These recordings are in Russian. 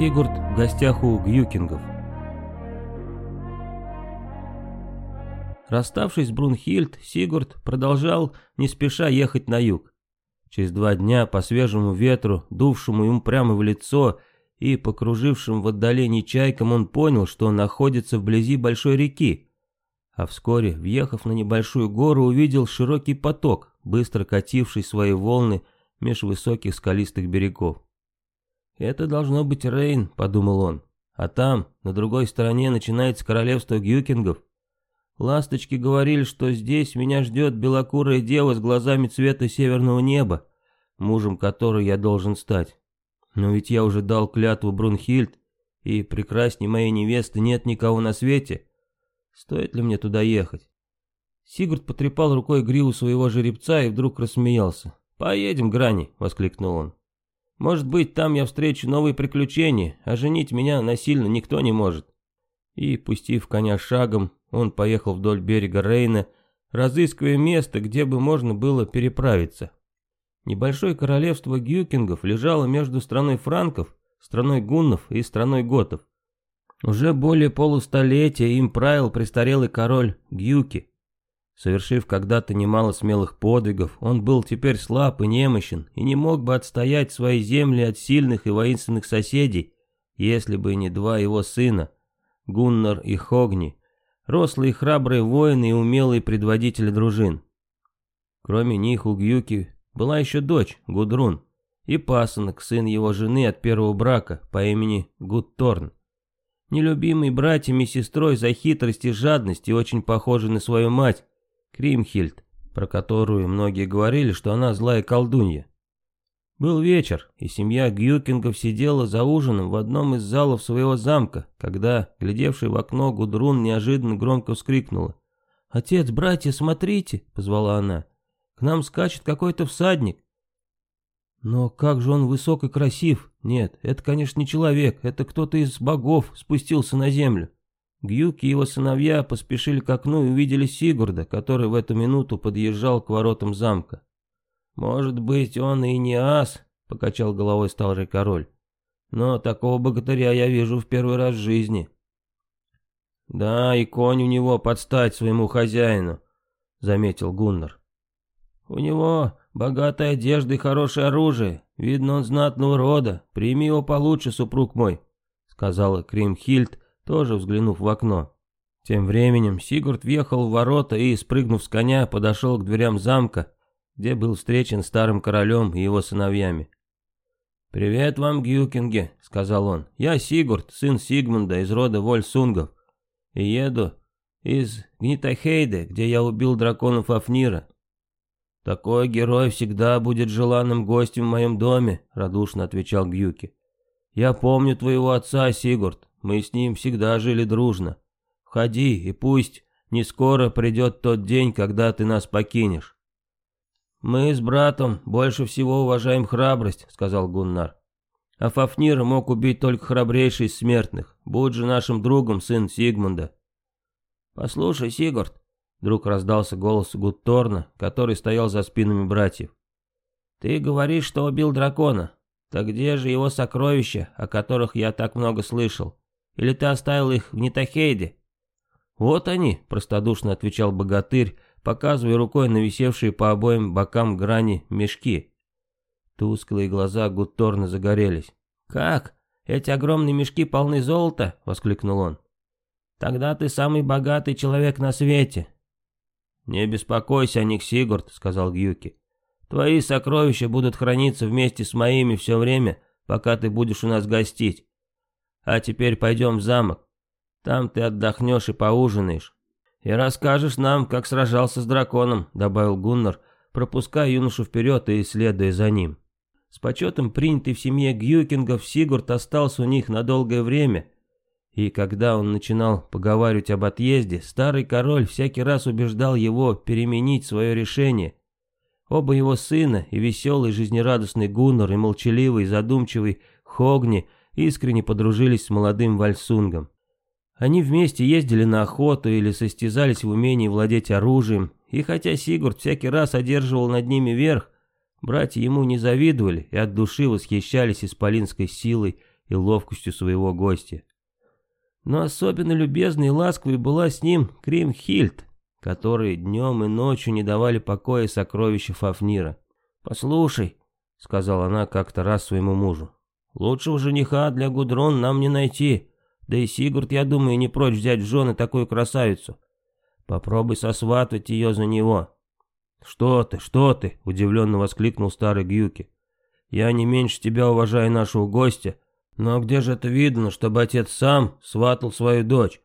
Сигурд в гостях у Гюкингов. Расставшись с Брунхильд, Сигурд продолжал не спеша ехать на юг. Через два дня по свежему ветру, дувшему ему прямо в лицо и покружившим в отдалении чайкам, он понял, что он находится вблизи большой реки, а вскоре, въехав на небольшую гору, увидел широкий поток, быстро кативший свои волны меж высоких скалистых берегов. «Это должно быть Рейн», — подумал он, — «а там, на другой стороне, начинается королевство гюкингов. Ласточки говорили, что здесь меня ждет белокурая дева с глазами цвета северного неба, мужем которой я должен стать. Но ведь я уже дал клятву Брунхильд, и прекрасней моей невесты нет никого на свете. Стоит ли мне туда ехать? Сигурд потрепал рукой гриву своего жеребца и вдруг рассмеялся. «Поедем, Грани!» — воскликнул он. «Может быть, там я встречу новые приключения, а женить меня насильно никто не может». И, пустив коня шагом, он поехал вдоль берега Рейна, разыскивая место, где бы можно было переправиться. Небольшое королевство гюкингов лежало между страной франков, страной гуннов и страной готов. Уже более полустолетия им правил престарелый король Гюки. Совершив когда-то немало смелых подвигов, он был теперь слаб и немощен и не мог бы отстоять свои земли от сильных и воинственных соседей, если бы не два его сына, Гуннар и Хогни, рослые храбрые воины и умелые предводители дружин. Кроме них у Гюки была еще дочь, Гудрун, и пасынок, сын его жены от первого брака по имени Гудторн. Нелюбимый братьями и сестрой за хитрость и жадность и очень похожий на свою мать, Кримхильд, про которую многие говорили, что она злая колдунья. Был вечер, и семья Гюкингов сидела за ужином в одном из залов своего замка, когда, глядевший в окно, Гудрун неожиданно громко вскрикнула. «Отец, братья, смотрите!» — позвала она. «К нам скачет какой-то всадник. Но как же он высок и красив. Нет, это, конечно, не человек, это кто-то из богов спустился на землю. Гюк и его сыновья поспешили к окну и увидели Сигурда, который в эту минуту подъезжал к воротам замка. «Может быть, он и не ас», — покачал головой старый король. «Но такого богатыря я вижу в первый раз в жизни». «Да, и конь у него подстать своему хозяину», — заметил Гуннар. «У него богатая одежда и хорошее оружие. Видно, он знатного рода. Прими его получше, супруг мой», — сказала Кримхильд, тоже взглянув в окно. Тем временем Сигурд въехал в ворота и, спрыгнув с коня, подошел к дверям замка, где был встречен старым королем и его сыновьями. «Привет вам, Гюкинге», — сказал он. «Я Сигурд, сын Сигмунда из рода Вольсунгов, и еду из Гнитахейде, где я убил драконов Афнира. «Такой герой всегда будет желанным гостем в моем доме», — радушно отвечал Гюки. «Я помню твоего отца, Сигурд. Мы с ним всегда жили дружно. Входи, и пусть не скоро придет тот день, когда ты нас покинешь». «Мы с братом больше всего уважаем храбрость», — сказал Гуннар. «А Фафнир мог убить только храбрейший из смертных. Будь же нашим другом, сын Сигмунда». «Послушай, Сигурд», Вдруг раздался голос Гутторна, который стоял за спинами братьев. «Ты говоришь, что убил дракона. Так где же его сокровища, о которых я так много слышал? Или ты оставил их в Нитахейде?» «Вот они», — простодушно отвечал богатырь, показывая рукой на висевшие по обоим бокам грани мешки. Тусклые глаза Гутторна загорелись. «Как? Эти огромные мешки полны золота?» — воскликнул он. «Тогда ты самый богатый человек на свете. «Не беспокойся о них, Сигурд», — сказал Гюки. «Твои сокровища будут храниться вместе с моими все время, пока ты будешь у нас гостить. А теперь пойдем в замок. Там ты отдохнешь и поужинаешь. И расскажешь нам, как сражался с драконом», — добавил Гуннар, пропуская юношу вперед и следуя за ним. С почетом принятый в семье Гюкингов Сигурд остался у них на долгое время — и когда он начинал поговаривать об отъезде, старый король всякий раз убеждал его переменить свое решение. Оба его сына, и веселый жизнерадостный Гуннар, и молчаливый, задумчивый Хогни, искренне подружились с молодым Вальсунгом. Они вместе ездили на охоту или состязались в умении владеть оружием, и хотя Сигурд всякий раз одерживал над ними верх, братья ему не завидовали и от души восхищались исполинской силой и ловкостью своего гостя. Но особенно любезной и ласковой была с ним Кримхильд, которые днем и ночью не давали покоя сокровища Фафнира. «Послушай», — сказала она как-то раз своему мужу, — «лучшего жениха для Гудрон нам не найти, да и Сигурд, я думаю, не прочь взять в жены такую красавицу. Попробуй сосватывать ее за него». «Что ты, что ты?» — удивленно воскликнул старый Гюки. «Я не меньше тебя уважаю нашего гостя, но где же это видно, чтобы отец сам сватал свою дочь?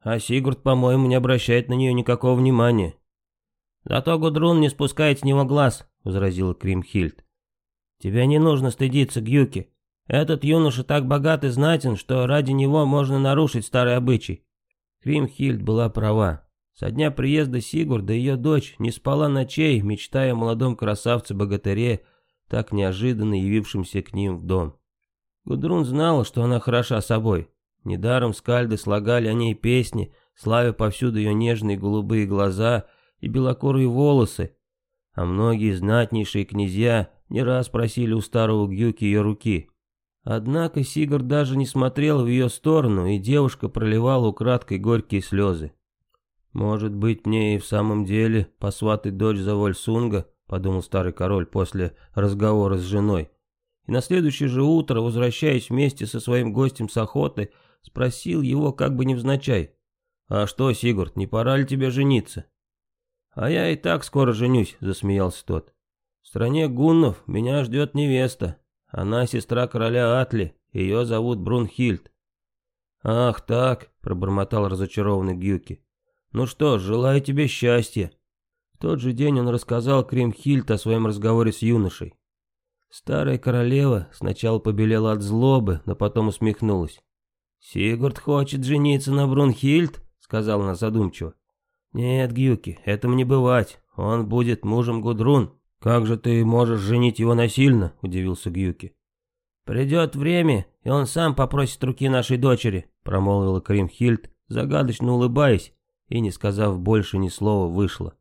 А Сигурд, по-моему, не обращает на нее никакого внимания. «Зато Гудрун не спускает с него глаз», — возразила Кримхильд. «Тебе не нужно стыдиться, Гюки. Этот юноша так богат и знатен, что ради него можно нарушить старый обычай». Кримхильд была права. Со дня приезда Сигурда ее дочь не спала ночей, мечтая о молодом красавце-богатыре, так неожиданно явившемся к ним в дом. Гудрун знала, что она хороша собой, Недаром скальды слагали о ней песни, славя повсюду ее нежные голубые глаза и белокурые волосы, а многие знатнейшие князья не раз просили у старого Гюки ее руки. Однако Сигард даже не смотрел в ее сторону, и девушка проливала украдкой горькие слезы. «Может быть, мне и в самом деле посватать дочь за Вольсунга», — подумал старый король после разговора с женой. И на следующее же утро, возвращаясь вместе со своим гостем с охоты, Спросил его как бы невзначай. «А что, Сигурд, не пора ли тебе жениться?» «А я и так скоро женюсь», — засмеялся тот. «В стране гуннов меня ждет невеста. Она сестра короля Атли, ее зовут Брунхильд». «Ах так», — пробормотал разочарованный Гюки. «Ну что ж, желаю тебе счастья». В тот же день он рассказал Кримхильд о своем разговоре с юношей. Старая королева сначала побелела от злобы, но потом усмехнулась. «Сигурд хочет жениться на Брунхильд?» — сказал она задумчиво. «Нет, Гюки, этому не бывать. Он будет мужем Гудрун. Как же ты можешь женить его насильно?» — удивился Гюки. «Придет время, и он сам попросит руки нашей дочери», — промолвила Кримхильд, загадочно улыбаясь, и, не сказав больше ни слова, вышла.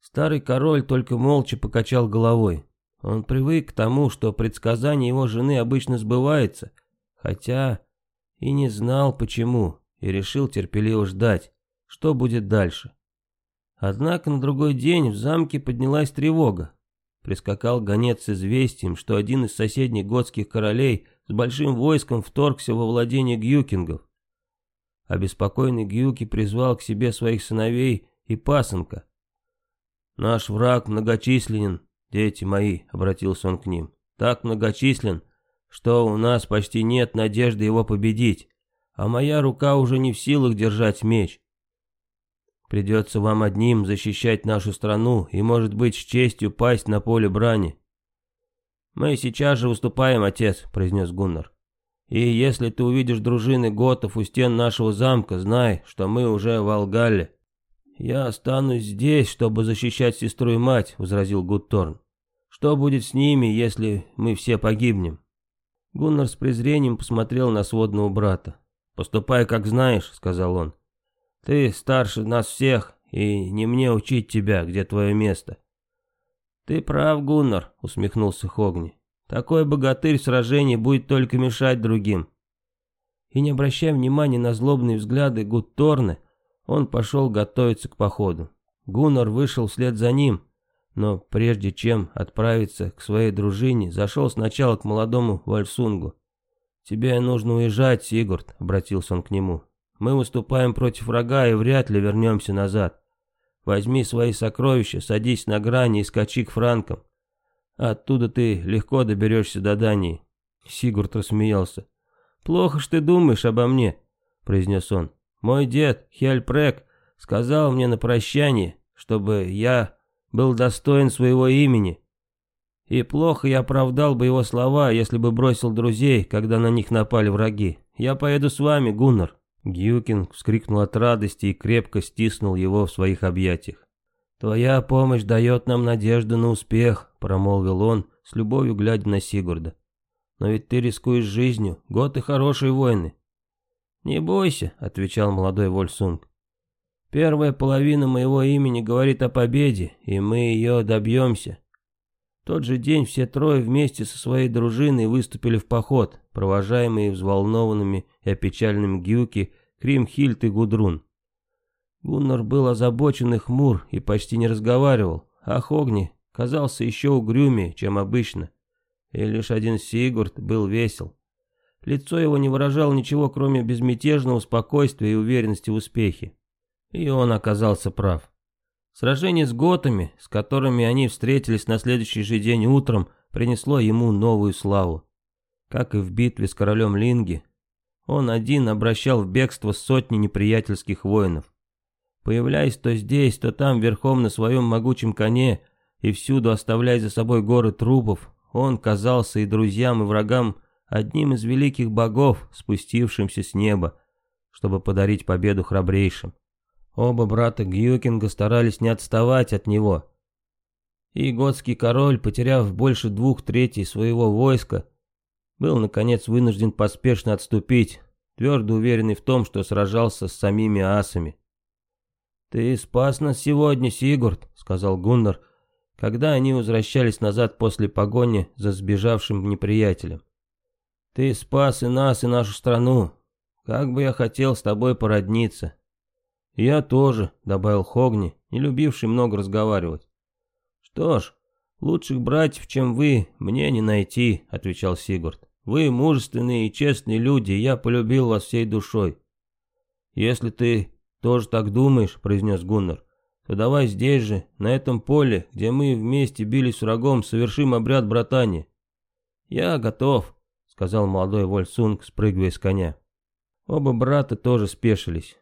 Старый король только молча покачал головой. Он привык к тому, что предсказание его жены обычно сбывается, хотя и не знал почему, и решил терпеливо ждать, что будет дальше. Однако на другой день в замке поднялась тревога. Прискакал гонец с известием, что один из соседних готских королей с большим войском вторгся во владение гюкингов. Обеспокоенный Гюки призвал к себе своих сыновей и пасынка. «Наш враг многочисленен, дети мои», — обратился он к ним. «Так многочислен, что у нас почти нет надежды его победить, а моя рука уже не в силах держать меч. Придется вам одним защищать нашу страну и, может быть, с честью пасть на поле брани. «Мы сейчас же уступаем, отец», — произнес Гуннар. «И если ты увидишь дружины готов у стен нашего замка, знай, что мы уже в Алгале». «Я останусь здесь, чтобы защищать сестру и мать», — возразил Гутторн. «Что будет с ними, если мы все погибнем?» Гуннар с презрением посмотрел на сводного брата. «Поступай, как знаешь», — сказал он. «Ты старше нас всех, и не мне учить тебя, где твое место». «Ты прав, Гуннар», — усмехнулся Хогни. «Такой богатырь в сражении будет только мешать другим». И не обращая внимания на злобные взгляды Гутторны, он пошел готовиться к походу. Гуннар вышел вслед за ним, но прежде чем отправиться к своей дружине, зашел сначала к молодому Вальсунгу. «Тебе нужно уезжать, Сигурд», — обратился он к нему. «Мы выступаем против врага и вряд ли вернемся назад. Возьми свои сокровища, садись на грани и скачи к франкам. Оттуда ты легко доберешься до Дании». Сигурд рассмеялся. «Плохо ж ты думаешь обо мне», — произнес он. «Мой дед, Хельпрек, сказал мне на прощание, чтобы я был достоин своего имени. И плохо я оправдал бы его слова, если бы бросил друзей, когда на них напали враги. Я поеду с вами, Гуннар. Гюкин вскрикнул от радости и крепко стиснул его в своих объятиях. «Твоя помощь дает нам надежду на успех», — промолвил он, с любовью глядя на Сигурда. «Но ведь ты рискуешь жизнью, год и хорошие войны». «Не бойся», — отвечал молодой Вольсунг. Первая половина моего имени говорит о победе, и мы ее добьемся. В тот же день все трое вместе со своей дружиной выступили в поход, провожаемые взволнованными и опечаленными Гюки, Кримхильд и Гудрун. Гуннар был озабочен и хмур и почти не разговаривал, а Хогни казался еще угрюмее, чем обычно. И лишь один Сигурд был весел. Лицо его не выражало ничего, кроме безмятежного спокойствия и уверенности в успехе. И он оказался прав. Сражение с готами, с которыми они встретились на следующий же день утром, принесло ему новую славу. Как и в битве с королем Линги, он один обращал в бегство сотни неприятельских воинов. Появляясь то здесь, то там верхом на своем могучем коне и всюду оставляя за собой горы трупов, он казался и друзьям, и врагам одним из великих богов, спустившимся с неба, чтобы подарить победу храбрейшим. Оба брата Гьюкинга старались не отставать от него. И готский король, потеряв больше двух третей своего войска, был, наконец, вынужден поспешно отступить, твердо уверенный в том, что сражался с самими асами. «Ты спас нас сегодня, Сигурд», — сказал Гуннар, когда они возвращались назад после погони за сбежавшим неприятелем. «Ты спас и нас, и нашу страну. Как бы я хотел с тобой породниться». «Я тоже», — добавил Хогни, не любивший много разговаривать. «Что ж, лучших братьев, чем вы, мне не найти», — отвечал Сигурд. «Вы мужественные и честные люди, я полюбил вас всей душой». «Если ты тоже так думаешь», — произнес Гуннар, то давай здесь же, на этом поле, где мы вместе бились с врагом, совершим обряд братания». «Я готов», — сказал молодой Вольсунг, спрыгивая с коня. Оба брата тоже спешились.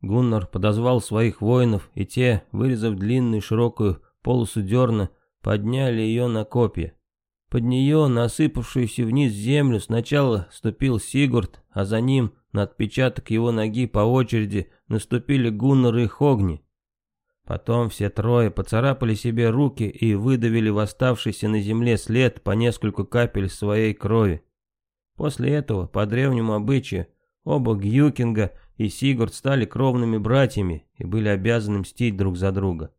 Гуннар подозвал своих воинов, и те, вырезав длинную широкую полосу дерна, подняли ее на копья. Под нее, на осыпавшуюся вниз землю, сначала ступил Сигурд, а за ним, на отпечаток его ноги по очереди, наступили Гуннар и Хогни. Потом все трое поцарапали себе руки и выдавили в оставшийся на земле след по несколько капель своей крови. После этого, по древнему обычаю, оба Гьюкинга и Сигурд стали кровными братьями и были обязаны мстить друг за друга.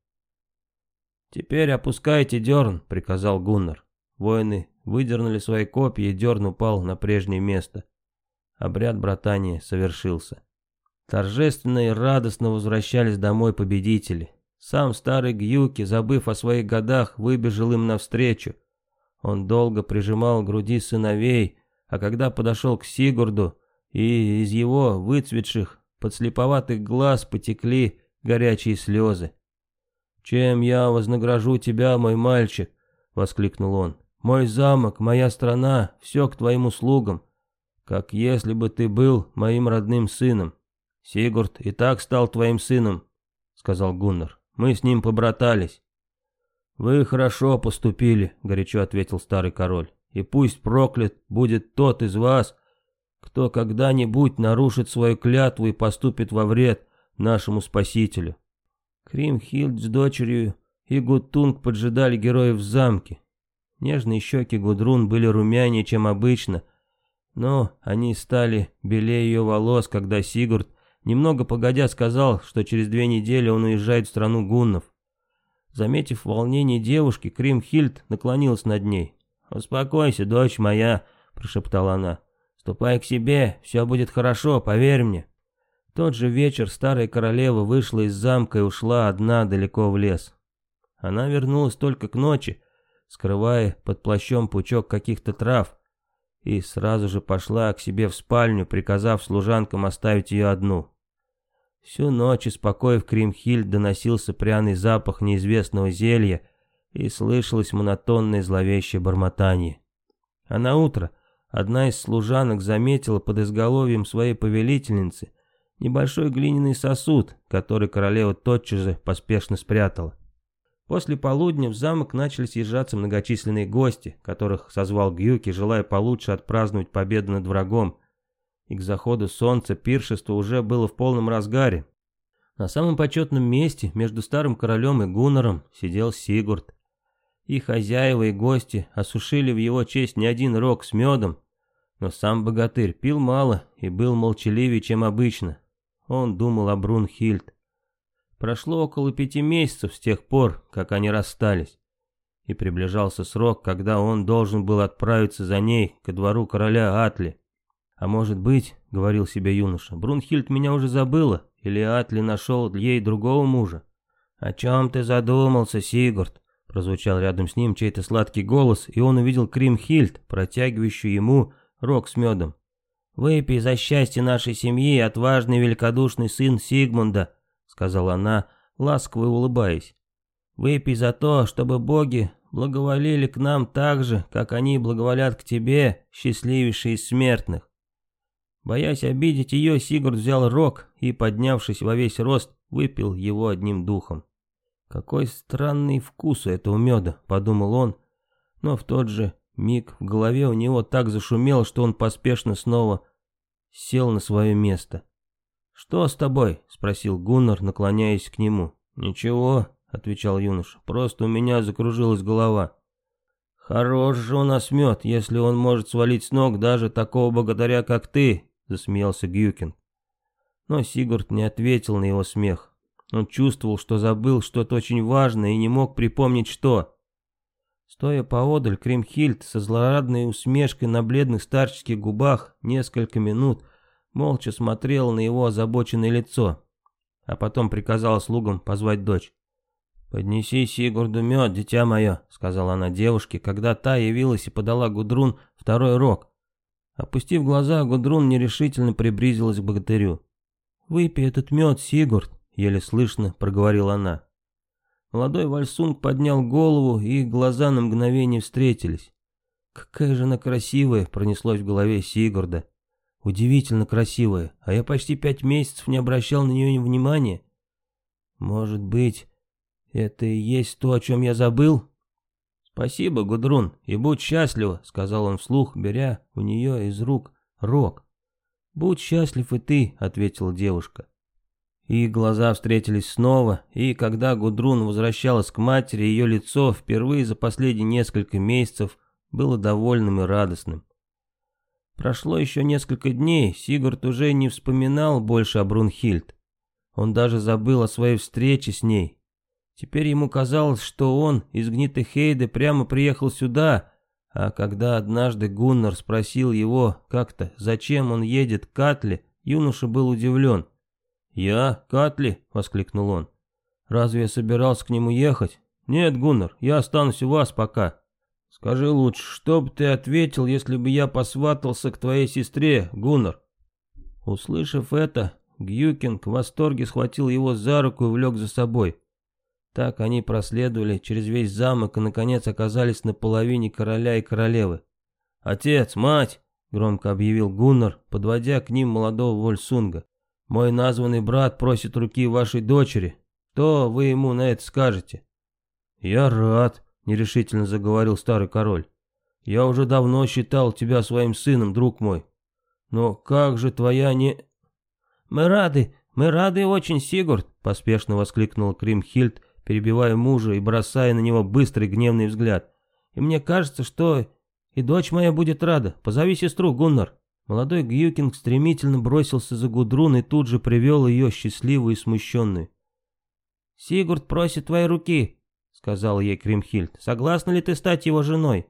«Теперь опускайте дерн», — приказал Гуннар. Воины выдернули свои копья, и дерн упал на прежнее место. Обряд братания совершился. Торжественно и радостно возвращались домой победители. Сам старый Гьюки, забыв о своих годах, выбежал им навстречу. Он долго прижимал к груди сыновей, а когда подошел к Сигурду, и из его выцветших, подслеповатых глаз потекли горячие слезы. «Чем я вознагражу тебя, мой мальчик?» — воскликнул он. «Мой замок, моя страна, все к твоим услугам, как если бы ты был моим родным сыном. Сигурд и так стал твоим сыном», — сказал Гуннар. Мы с ним побратались». «Вы хорошо поступили», — горячо ответил старый король. «И пусть проклят будет тот из вас, кто когда-нибудь нарушит свою клятву и поступит во вред нашему спасителю». Кримхильд с дочерью и Гутунг поджидали героев в замке. Нежные щеки Гудрун были румянее, чем обычно, но они стали белее ее волос, когда Сигурд Немного погодя сказал, что через две недели он уезжает в страну гуннов. Заметив волнение девушки, Кримхильд наклонилась над ней. «Успокойся, дочь моя», — прошептала она. «Ступай к себе, все будет хорошо, поверь мне». Тот же вечер старая королева вышла из замка и ушла одна далеко в лес. Она вернулась только к ночи, скрывая под плащом пучок каких-то трав, и сразу же пошла к себе в спальню, приказав служанкам оставить ее одну. Всю ночь из покоев Кримхильд доносился пряный запах неизвестного зелья и слышалось монотонное зловещее бормотание. А на утро одна из служанок заметила под изголовьем своей повелительницы небольшой глиняный сосуд, который королева тотчас же поспешно спрятала. После полудня в замок начали съезжаться многочисленные гости, которых созвал Гюки, желая получше отпраздновать победу над врагом, и к заходу солнца пиршество уже было в полном разгаре. На самом почетном месте между старым королем и Гуннором сидел Сигурд. И хозяева и гости осушили в его честь не один рог с медом, но сам богатырь пил мало и был молчаливее, чем обычно. Он думал о Брунхильд. Прошло около пяти месяцев с тех пор, как они расстались. и приближался срок, когда он должен был отправиться за ней ко двору короля Атли. «А может быть, — говорил себе юноша, — Брунхильд меня уже забыла, или Атли нашел ей другого мужа?» «О чем ты задумался, Сигурд?» Прозвучал рядом с ним чей-то сладкий голос, и он увидел Кримхильд, протягивающую ему рог с медом. «Выпей за счастье нашей семьи, отважный великодушный сын Сигмунда», — сказала она, ласково улыбаясь. «Выпей за то, чтобы боги благоволили к нам так же, как они благоволят к тебе, счастливейший из смертных». Боясь обидеть ее, Сигурд взял рог и, поднявшись во весь рост, выпил его одним духом. «Какой странный вкус у этого меда», — подумал он, но в тот же Миг в голове у него так зашумело, что он поспешно снова сел на свое место. «Что с тобой?» — спросил Гуннар, наклоняясь к нему. «Ничего», — отвечал юноша, — «просто у меня закружилась голова». «Хорош же у нас мед, если он может свалить с ног даже такого богатыря, как ты», — засмеялся Гюкин. Но Сигурд не ответил на его смех. Он чувствовал, что забыл что-то очень важное и не мог припомнить, что. Стоя поодаль, Кримхильд со злорадной усмешкой на бледных старческих губах несколько минут молча смотрела на его озабоченное лицо, а потом приказала слугам позвать дочь. «Поднеси Сигурду мед, дитя мое», — сказала она девушке, когда та явилась и подала Гудрун второй рог. Опустив глаза, Гудрун нерешительно приблизилась к богатырю. «Выпей этот мед, Сигурд», — еле слышно проговорила она. Молодой Вальсунг поднял голову, и их глаза на мгновение встретились. Какая же она красивая, пронеслось в голове Сигурда. Удивительно красивая, а я почти пять месяцев не обращал на нее внимания. Может быть, это и есть то, о чем я забыл? Спасибо, Гудрун, и будь счастлива, сказал он вслух, беря у нее из рук рог. Будь счастлив и ты, ответила девушка. Их глаза встретились снова, и когда Гудрун возвращалась к матери, ее лицо впервые за последние несколько месяцев было довольным и радостным. Прошло еще несколько дней, Сигурд уже не вспоминал больше о Брунхильд. Он даже забыл о своей встрече с ней. Теперь ему казалось, что он из Гнитехейда прямо приехал сюда, а когда однажды Гуннар спросил его как-то, зачем он едет к Катле, юноша был удивлен. «Я? Катли?» — воскликнул он. «Разве я собирался к нему ехать? Нет, Гуннар, я останусь у вас пока. Скажи лучше, что бы ты ответил, если бы я посватался к твоей сестре, Гуннар?» Услышав это, Гюкинг в восторге схватил его за руку и влек за собой. Так они проследовали через весь замок и, наконец, оказались на половине короля и королевы. «Отец, мать!» — громко объявил Гуннар, подводя к ним молодого Вольсунга. Мой названный брат просит руки вашей дочери. Что вы ему на это скажете?» «Я рад», — нерешительно заговорил старый король. «Я уже давно считал тебя своим сыном, друг мой. Но как же твоя не...» «Мы рады, мы рады очень, Сигурд», — поспешно воскликнул Кримхильд, перебивая мужа и бросая на него быстрый гневный взгляд. «И мне кажется, что и дочь моя будет рада. Позови сестру, Гуннар». Молодой Гьюкинг стремительно бросился за Гудрун и тут же привел ее счастливую и смущенную. «Сигурд просит твоей руки», — сказал ей Кримхильд. «Согласна ли ты стать его женой?»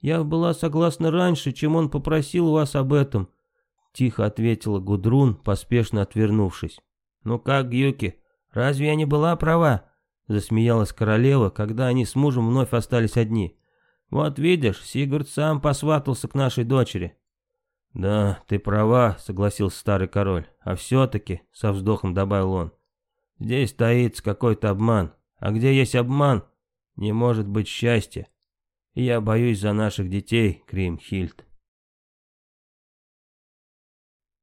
«Я была согласна раньше, чем он попросил вас об этом», — тихо ответила Гудрун, поспешно отвернувшись. «Ну как, Гьюки, разве я не была права?» — засмеялась королева, когда они с мужем вновь остались одни. «Вот видишь, Сигурд сам посватался к нашей дочери». «Да, ты права», — согласился старый король. «А все-таки», — со вздохом добавил он, — «здесь таится какой-то обман. А где есть обман, не может быть счастья. Я боюсь за наших детей, Кримхильд».